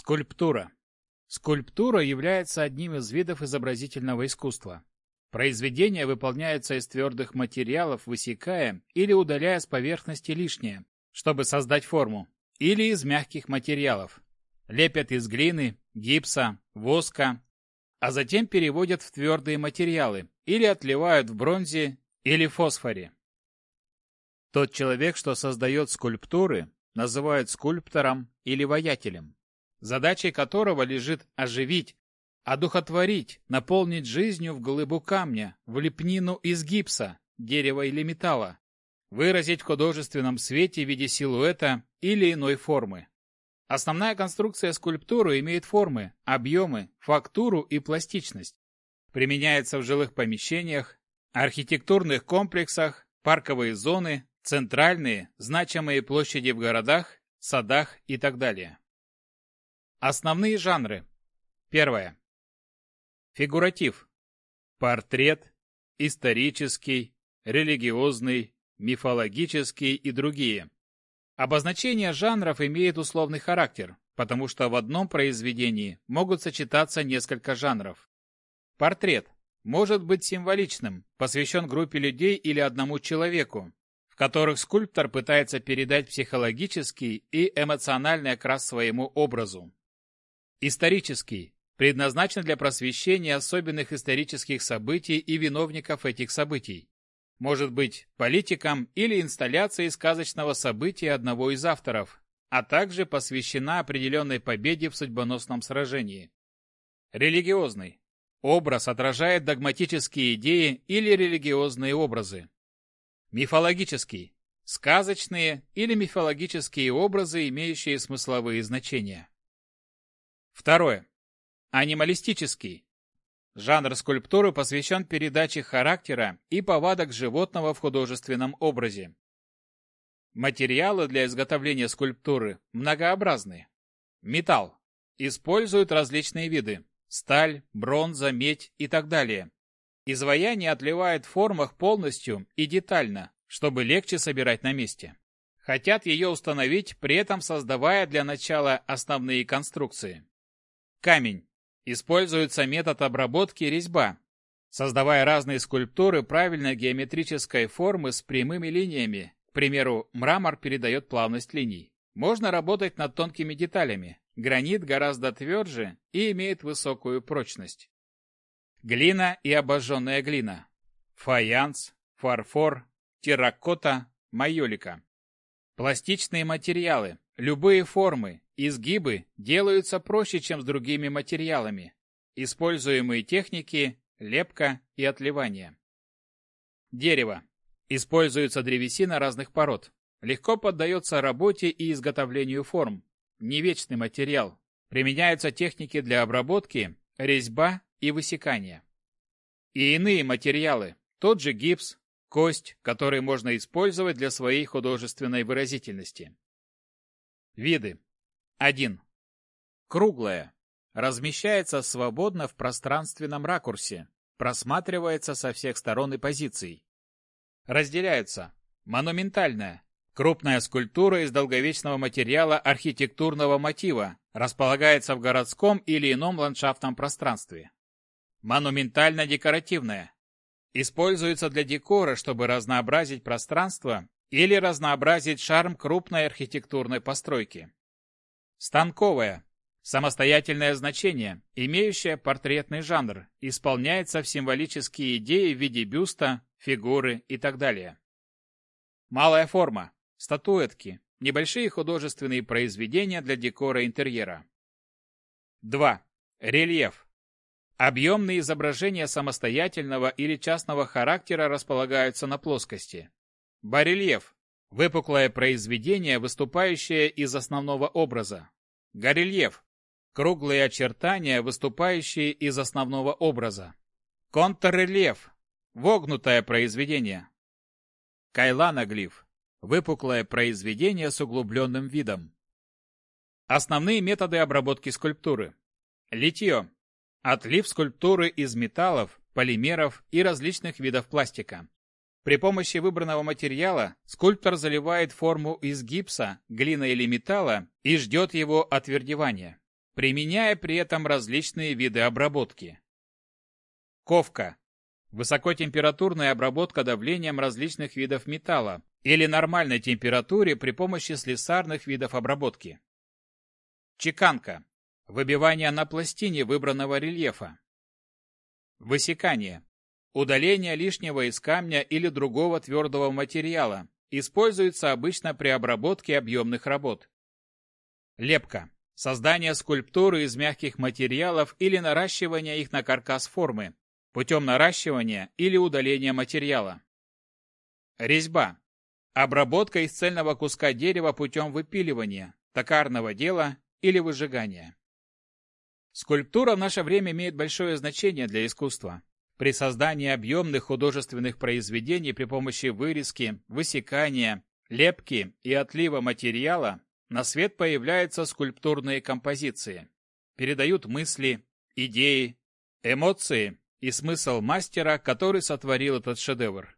Скульптура. Скульптура является одним из видов изобразительного искусства. Произведение выполняется из твердых материалов, высекая или удаляя с поверхности лишнее, чтобы создать форму, или из мягких материалов. Лепят из глины, гипса, воска, а затем переводят в твердые материалы или отливают в бронзе или фосфоре. Тот человек, что создает скульптуры, называют скульптором или воятелем, задачей которого лежит оживить, одухотворить, наполнить жизнью в глыбу камня, в лепнину из гипса, дерева или металла, выразить в художественном свете в виде силуэта или иной формы. Основная конструкция скульптуры имеет формы, объемы, фактуру и пластичность. Применяется в жилых помещениях, архитектурных комплексах, парковые зоны, центральные, значимые площади в городах, садах и так далее. Основные жанры. Первое. Фигуратив. Портрет, исторический, религиозный, мифологический и другие. Обозначение жанров имеет условный характер, потому что в одном произведении могут сочетаться несколько жанров. Портрет может быть символичным, посвящен группе людей или одному человеку, в которых скульптор пытается передать психологический и эмоциональный окрас своему образу. Исторический предназначен для просвещения особенных исторических событий и виновников этих событий может быть политиком или инсталляцией сказочного события одного из авторов, а также посвящена определенной победе в судьбоносном сражении. Религиозный. Образ отражает догматические идеи или религиозные образы. Мифологический. Сказочные или мифологические образы, имеющие смысловые значения. Второе. Анималистический. Жанр скульптуры посвящен передаче характера и повадок животного в художественном образе. Материалы для изготовления скульптуры многообразны. Металл. Используют различные виды – сталь, бронза, медь и так далее. Изваяние отливает в формах полностью и детально, чтобы легче собирать на месте. Хотят ее установить, при этом создавая для начала основные конструкции. Камень. Используется метод обработки резьба, создавая разные скульптуры правильной геометрической формы с прямыми линиями. К примеру, мрамор передает плавность линий. Можно работать над тонкими деталями. Гранит гораздо тверже и имеет высокую прочность. Глина и обожженная глина. Фаянс, фарфор, терракота, майолика. Пластичные материалы, любые формы, Изгибы делаются проще, чем с другими материалами. Используемые техники – лепка и отливание. Дерево. Используется древесина разных пород. Легко поддается работе и изготовлению форм. Не вечный материал. Применяются техники для обработки, резьба и высекания. И иные материалы. Тот же гипс, кость, который можно использовать для своей художественной выразительности. Виды. 1. Круглая. Размещается свободно в пространственном ракурсе. Просматривается со всех сторон и позиций. Разделяются. Монументальная. Крупная скульптура из долговечного материала архитектурного мотива. Располагается в городском или ином ландшафтном пространстве. Монументально-декоративная. Используется для декора, чтобы разнообразить пространство или разнообразить шарм крупной архитектурной постройки. Станковая. Самостоятельное значение, имеющее портретный жанр, исполняется в символические идеи в виде бюста, фигуры и так далее. Малая форма. Статуэтки. Небольшие художественные произведения для декора интерьера. 2. Рельеф. Объемные изображения самостоятельного или частного характера располагаются на плоскости. Барельеф Выпуклое произведение, выступающее из основного образа. Горельеф. Круглые очертания, выступающие из основного образа. Контррельеф. Вогнутое произведение. Кайланоглиф. Выпуклое произведение с углубленным видом. Основные методы обработки скульптуры. Литье. Отлив скульптуры из металлов, полимеров и различных видов пластика. При помощи выбранного материала скульптор заливает форму из гипса, глины или металла и ждет его отвердевания. применяя при этом различные виды обработки. Ковка. Высокотемпературная обработка давлением различных видов металла или нормальной температуре при помощи слесарных видов обработки. Чеканка. Выбивание на пластине выбранного рельефа. Высекание. Удаление лишнего из камня или другого твердого материала. Используется обычно при обработке объемных работ. Лепка. Создание скульптуры из мягких материалов или наращивание их на каркас формы, путем наращивания или удаления материала. Резьба. Обработка из цельного куска дерева путем выпиливания, токарного дела или выжигания. Скульптура в наше время имеет большое значение для искусства. При создании объемных художественных произведений при помощи вырезки, высекания, лепки и отлива материала на свет появляются скульптурные композиции. Передают мысли, идеи, эмоции и смысл мастера, который сотворил этот шедевр.